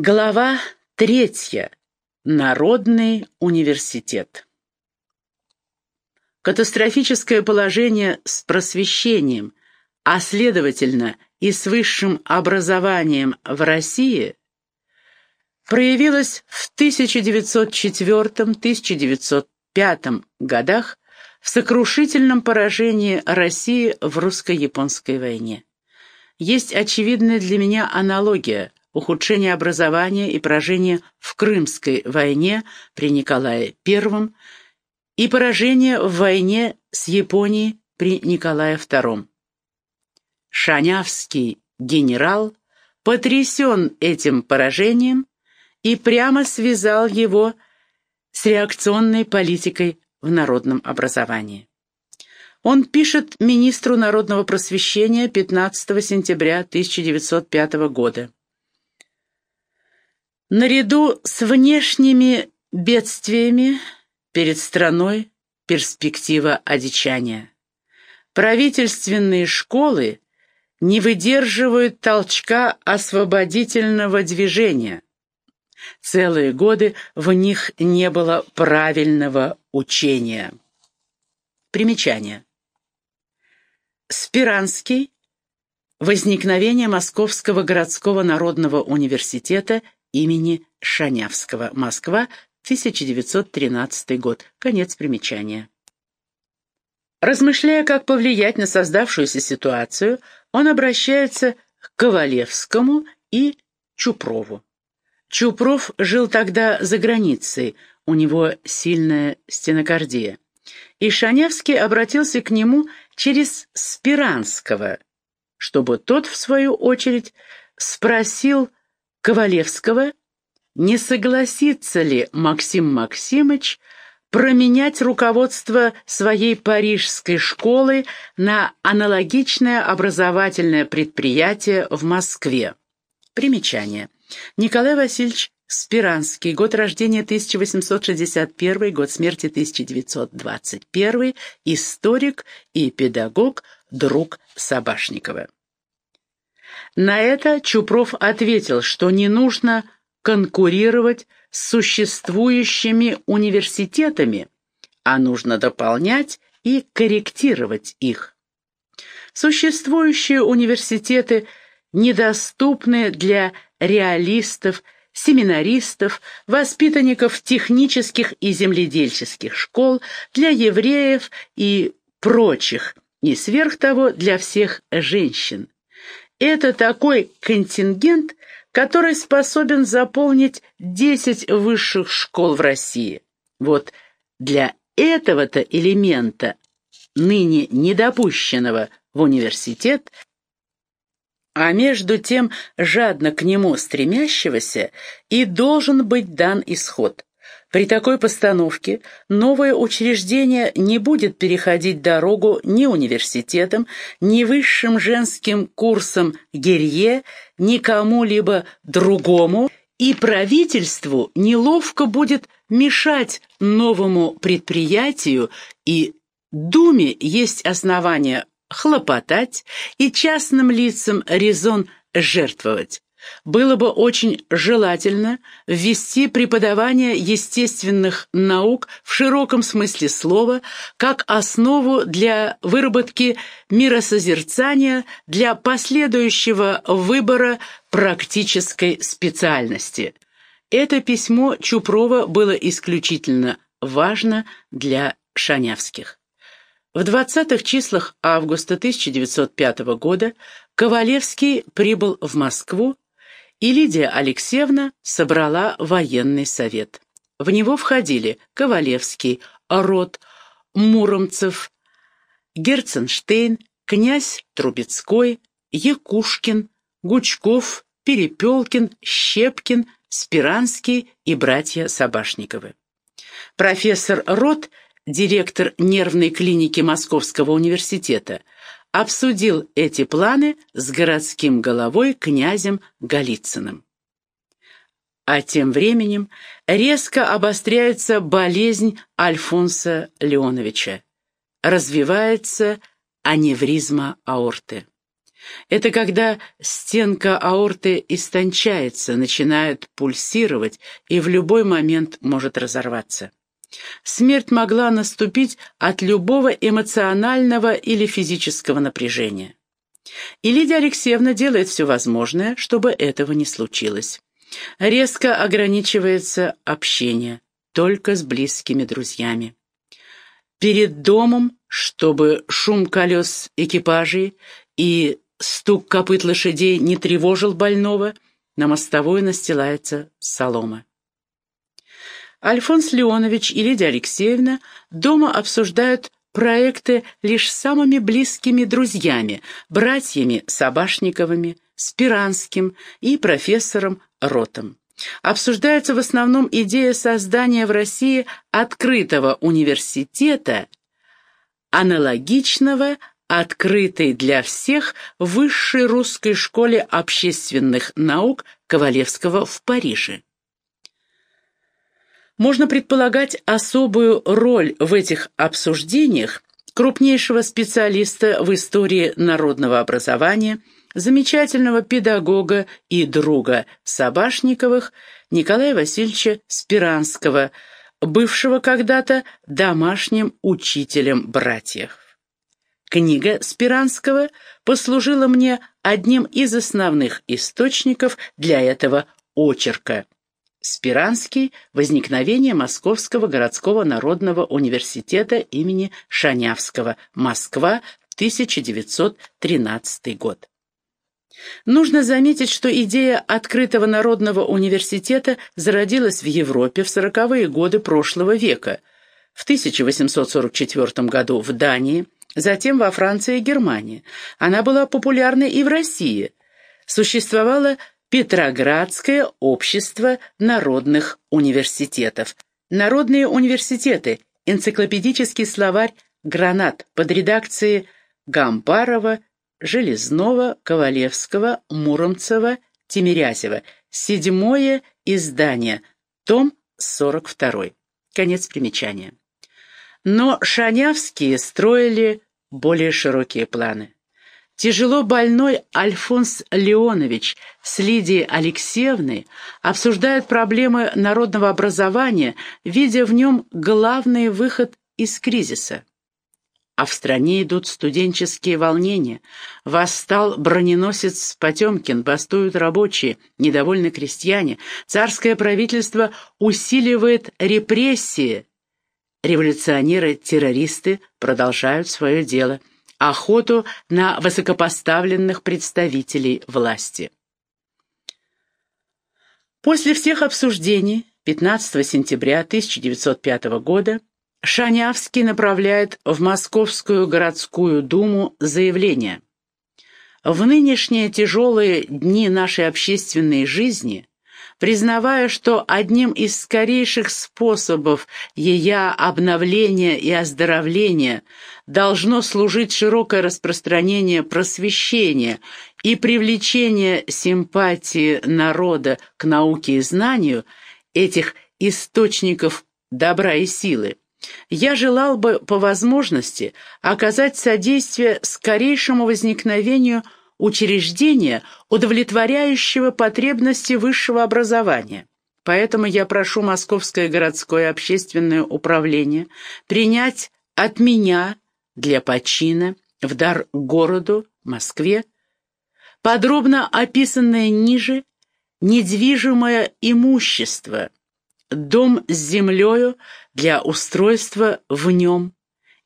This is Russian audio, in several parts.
Глава третья. Народный университет. Катастрофическое положение с просвещением, а следовательно и с высшим образованием в России, проявилось в 1904-1905 годах в сокрушительном поражении России в русско-японской войне. Есть очевидная для меня аналогия – ухудшение образования и поражение в Крымской войне при Николае I и поражение в войне с Японией при Николае II. Шанявский генерал потрясен этим поражением и прямо связал его с реакционной политикой в народном образовании. Он пишет министру народного просвещения 15 сентября 1905 года. Наряду с внешними бедствиями перед страной перспектива одичания. Правительственные школы не выдерживают толчка освободительного движения. Целые годы в них не было правильного учения. Примечание. Спиранский. Возникновение Московского городского народного университета – имени Шанявского. Москва, 1913 год. Конец примечания. Размышляя, как повлиять на создавшуюся ситуацию, он обращается к Ковалевскому и Чупрову. Чупров жил тогда за границей, у него сильная стенокардия. И Шанявский обратился к нему через Спиранского, чтобы тот, в свою очередь, спросил Ковалевского, не согласится ли Максим Максимыч променять руководство своей парижской школы на аналогичное образовательное предприятие в Москве. Примечание. Николай Васильевич Спиранский, год рождения 1861, год смерти 1921, историк и педагог, друг Собашникова. На это Чупров ответил, что не нужно конкурировать с существующими университетами, а нужно дополнять и корректировать их. Существующие университеты недоступны для реалистов, семинаристов, воспитанников технических и земледельческих школ, для евреев и прочих, и сверх того для всех женщин. Это такой контингент, который способен заполнить 10 высших школ в России. Вот для этого-то элемента, ныне недопущенного в университет, а между тем жадно к нему стремящегося, и должен быть дан исход. При такой постановке новое учреждение не будет переходить дорогу ни университетам, ни высшим женским курсам Герье, ни кому-либо другому, и правительству неловко будет мешать новому предприятию, и Думе есть основания хлопотать, и частным лицам резон жертвовать. Было бы очень желательно ввести преподавание естественных наук в широком смысле слова как основу для выработки миросозерцания для последующего выбора практической специальности. Это письмо Чупрова было исключительно важно для Шанявских. В 20-х числах августа 1905 года Ковалевский прибыл в Москву и Лидия Алексеевна собрала военный совет. В него входили Ковалевский, Рот, Муромцев, Герценштейн, князь Трубецкой, Якушкин, Гучков, Перепелкин, Щепкин, Спиранский и братья Собашниковы. Профессор Рот, директор нервной клиники Московского университета, обсудил эти планы с городским головой князем Голицыным. А тем временем резко обостряется болезнь Альфонса Леоновича. Развивается аневризма аорты. Это когда стенка аорты истончается, начинает пульсировать и в любой момент может разорваться. Смерть могла наступить от любого эмоционального или физического напряжения. И Лидия Алексеевна делает все возможное, чтобы этого не случилось. Резко ограничивается общение, только с близкими друзьями. Перед домом, чтобы шум колес экипажей и стук копыт лошадей не тревожил больного, на мостовой настилается солома. Альфонс Леонович и Лидия Алексеевна дома обсуждают проекты лишь самыми близкими друзьями, братьями Собашниковыми, Спиранским и профессором Ротом. Обсуждается в основном идея создания в России открытого университета, аналогичного открытой для всех высшей русской школе общественных наук Ковалевского в Париже. Можно предполагать особую роль в этих обсуждениях крупнейшего специалиста в истории народного образования, замечательного педагога и друга Собашниковых Николая Васильевича Спиранского, бывшего когда-то домашним учителем братьев. Книга Спиранского послужила мне одним из основных источников для этого очерка. Спиранский «Возникновение Московского городского народного университета имени Шанявского. Москва, 1913 год». Нужно заметить, что идея открытого народного университета зародилась в Европе в сороковые годы прошлого века. В 1844 году в Дании, затем во Франции и Германии. Она была популярна и в России. Существовало Петроградское общество народных университетов. Народные университеты. Энциклопедический словарь «Гранат» под редакцией Гамбарова, Железнова, Ковалевского, Муромцева, Тимирязева. Седьмое издание. Том 42. Конец примечания. Но Шанявские строили более широкие планы. Тяжело больной Альфонс Леонович с Лидией Алексеевной обсуждают проблемы народного образования, видя в нем главный выход из кризиса. А в стране идут студенческие волнения. Восстал броненосец Потемкин, бастуют рабочие, недовольны крестьяне. Царское правительство усиливает репрессии. Революционеры-террористы продолжают свое дело – охоту на высокопоставленных представителей власти. После всех обсуждений 15 сентября 1905 года Шанявский направляет в Московскую городскую думу заявление. В нынешние тяжелые дни нашей общественной жизни признавая, что одним из скорейших способов ее обновления и оздоровления должно служить широкое распространение просвещения и привлечение симпатии народа к науке и знанию, этих источников добра и силы, я желал бы по возможности оказать содействие скорейшему возникновению – учреждения, удовлетворяющего потребности высшего образования. Поэтому я прошу Московское городское общественное управление принять от меня для почина в дар городу, Москве, подробно описанное ниже недвижимое имущество, дом с землею для устройства в нем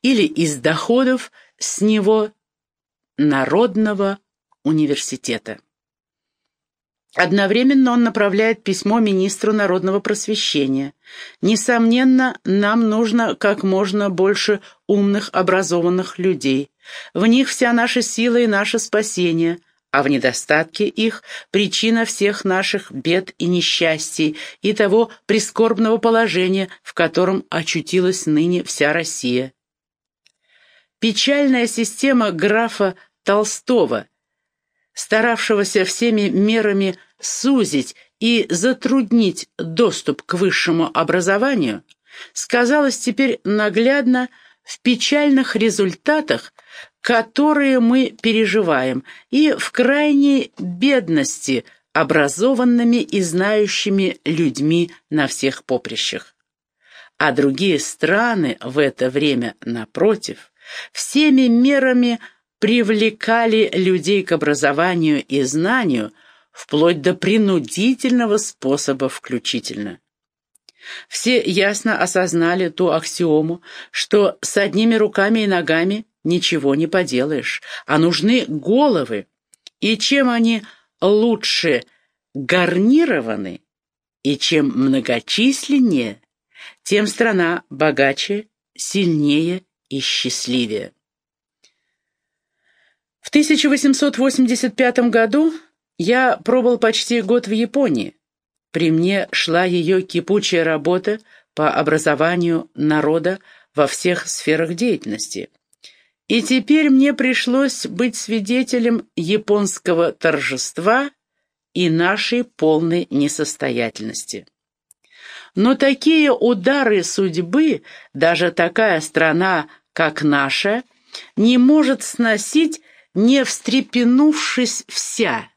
или из доходов с него народного университета. Одновременно он направляет письмо министру народного просвещения. Несомненно, нам нужно как можно больше умных, образованных людей. В них вся наша сила и наше спасение, а в недостатке их причина всех наших бед и несчастий и того прискорбного положения, в котором очутилась ныне вся Россия. Печальная система графа Толстого – старавшегося всеми мерами сузить и затруднить доступ к высшему образованию, сказалось теперь наглядно в печальных результатах, которые мы переживаем, и в крайней бедности образованными и знающими людьми на всех поприщах. А другие страны в это время, напротив, всеми мерами привлекали людей к образованию и знанию, вплоть до принудительного способа включительно. Все ясно осознали ту аксиому, что с одними руками и ногами ничего не поделаешь, а нужны головы, и чем они лучше гарнированы, и чем многочисленнее, тем страна богаче, сильнее и счастливее. В 1885 году я пробыл почти год в Японии. При мне шла ее кипучая работа по образованию народа во всех сферах деятельности. И теперь мне пришлось быть свидетелем японского торжества и нашей полной несостоятельности. Но такие удары судьбы даже такая страна, как наша, не может сносить, не встрепенувшись вся.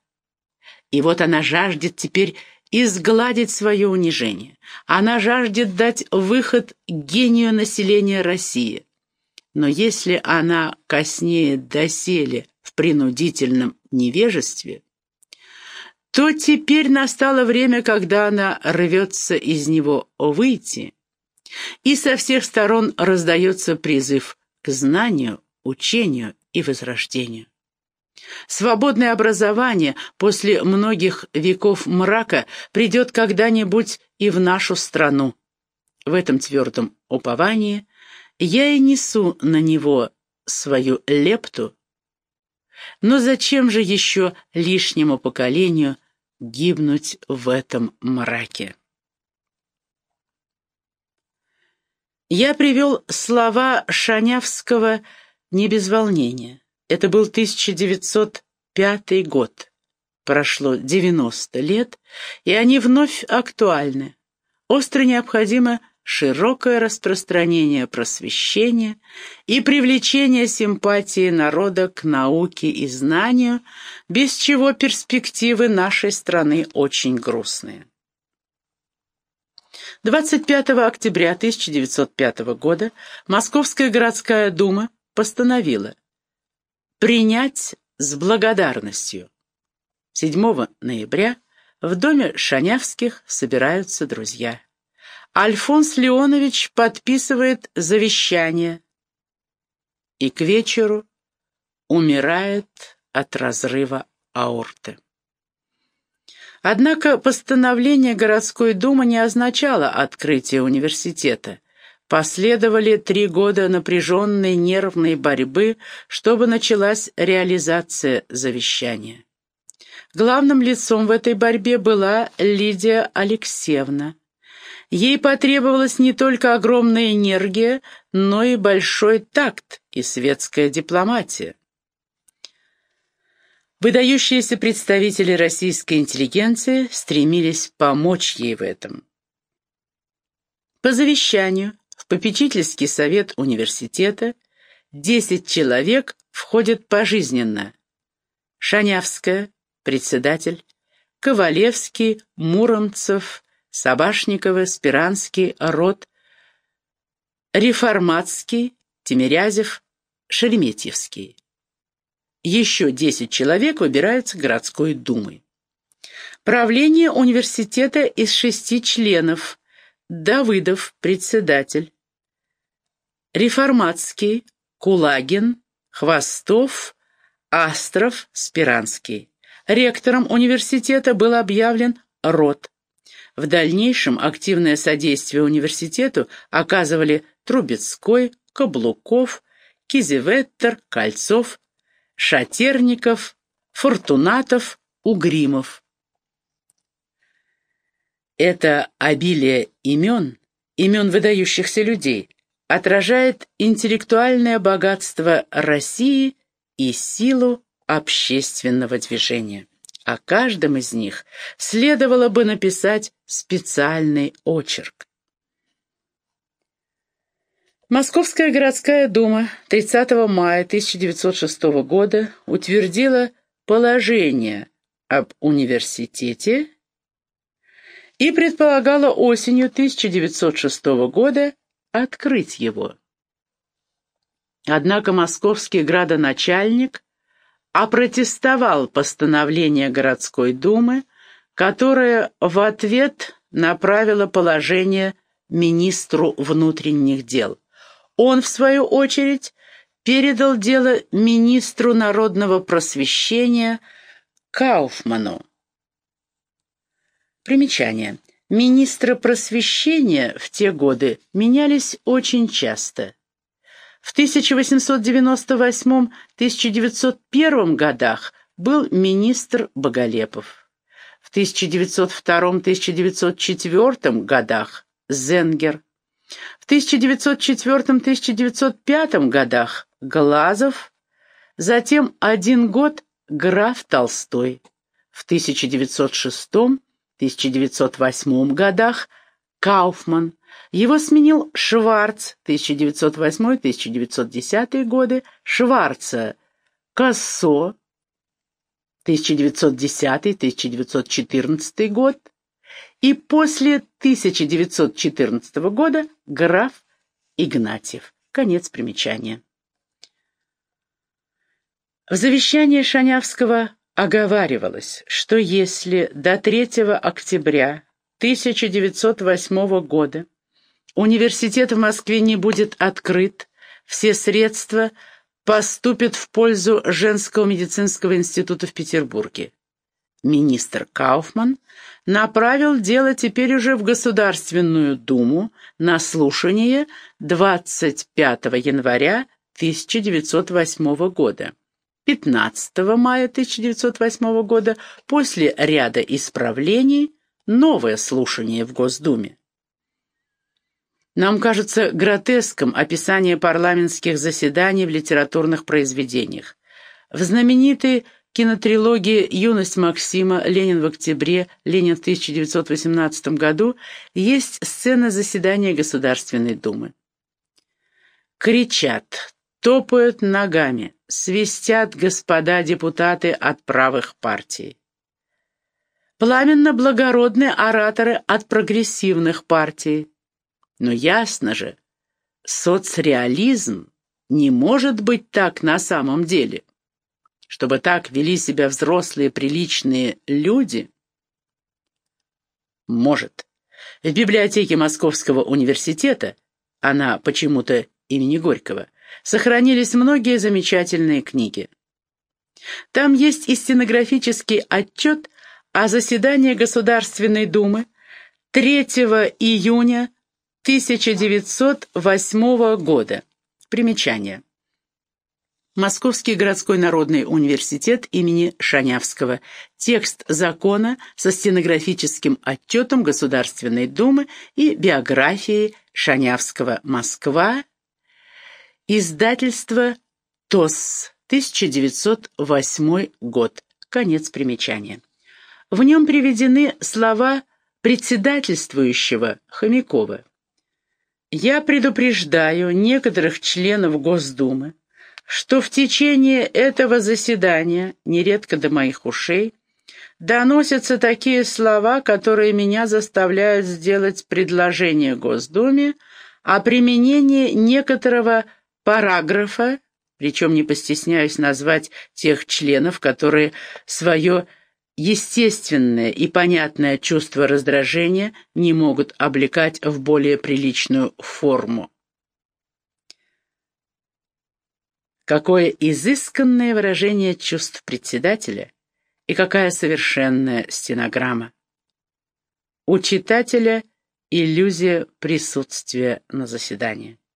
И вот она жаждет теперь изгладить свое унижение. Она жаждет дать выход гению населения России. Но если она коснеет доселе в принудительном невежестве, то теперь настало время, когда она рвется из него выйти, и со всех сторон раздается призыв к знанию, учению и возрождению. Свободное образование после многих веков мрака придет когда-нибудь и в нашу страну. В этом твердом уповании я и несу на него свою лепту. Но зачем же еще лишнему поколению гибнуть в этом мраке? Я привел слова Шанявского не без волнения. Это был 1905 год. Прошло 90 лет, и они вновь актуальны. Остро необходимо широкое распространение просвещения и привлечение симпатии народа к науке и знанию, без чего перспективы нашей страны очень грустные. 25 октября 1905 года Московская городская дума постановила Принять с благодарностью. 7 ноября в доме Шанявских собираются друзья. Альфонс Леонович подписывает завещание и к вечеру умирает от разрыва аорты. Однако постановление городской думы не означало открытие университета. Последовали три года напряженной нервной борьбы, чтобы началась реализация завещания. Главным лицом в этой борьбе была Лидия Алексеевна. Ей потребовалась не только огромная энергия, но и большой такт и светская дипломатия. Выдающиеся представители российской интеллигенции стремились помочь ей в этом. По завещанию в попечительский совет университета 10 человек входят пожизненно. Шанявская, председатель, Ковалевский, Муромцев, Собашникова, Спиранский, Рот, Реформатский, Тимирязев, Шереметьевский. Еще 10 человек выбираются городской думой. Правление университета из шести членов, Давыдов, председатель. Реформатский, Кулагин, Хвостов, Астров, Спиранский. Ректором университета был объявлен Рот. В дальнейшем активное содействие университету оказывали Трубецкой, Каблуков, Кизеветтер, Кольцов, Шатерников, Фортунатов, Угримов. Это обилие имен, имен выдающихся людей, отражает интеллектуальное богатство России и силу общественного движения. О каждом из них следовало бы написать специальный очерк. Московская городская дума 30 мая 1906 года утвердила положение об университете и предполагала осенью 1906 года открыть его. Однако московский градоначальник опротестовал постановление городской думы, которое в ответ направило положение министру внутренних дел. Он, в свою очередь, передал дело министру народного просвещения Кауфману. Примечание. Министры просвещения в те годы менялись очень часто. В 1898-1901 годах был министр Боголепов. В 1902-1904 годах – Зенгер. В 1904-1905 годах – Глазов. Затем один год – граф Толстой. В 1906-1908 годах – Кауфман. Его сменил Шварц, 1908-1910 годы, Шварца, Кассо, 1910-1914 год, и после 1914 года граф Игнатьев. Конец примечания. В завещании Шанявского оговаривалось, что если до 3 октября 1908 года Университет в Москве не будет открыт, все средства поступят в пользу Женского медицинского института в Петербурге. Министр Кауфман направил дело теперь уже в Государственную Думу на слушание 25 января 1908 года. 15 мая 1908 года после ряда исправлений новое слушание в Госдуме. Нам кажется гротеском описание парламентских заседаний в литературных произведениях. В знаменитой кинотрилогии «Юность Максима», «Ленин в октябре», «Ленин в 1918 году» есть сцена заседания Государственной Думы. Кричат, топают ногами, свистят господа депутаты от правых партий. Пламенно благородные ораторы от прогрессивных партий. Но ясно же, соцреализм не может быть так на самом деле. Чтобы так вели себя взрослые приличные люди? Может. В библиотеке Московского университета, она почему-то имени Горького, сохранились многие замечательные книги. Там есть и стенографический отчет о заседании Государственной Думы 3 июня 1908 года. Примечание. Московский городской народный университет имени Шанявского. Текст закона со стенографическим отчетом Государственной Думы и биографией Шанявского. Москва. Издательство ТОС. 1908 год. Конец примечания. В нем приведены слова председательствующего Хомякова. Я предупреждаю некоторых членов Госдумы, что в течение этого заседания, нередко до моих ушей, доносятся такие слова, которые меня заставляют сделать предложение Госдуме о применении некоторого параграфа, причем не постесняюсь назвать тех членов, которые свое естественное и понятное чувство раздражения не могут облекать в более приличную форму. Какое изысканное выражение чувств председателя и какая совершенная стенограмма. У читателя иллюзия присутствия на заседании.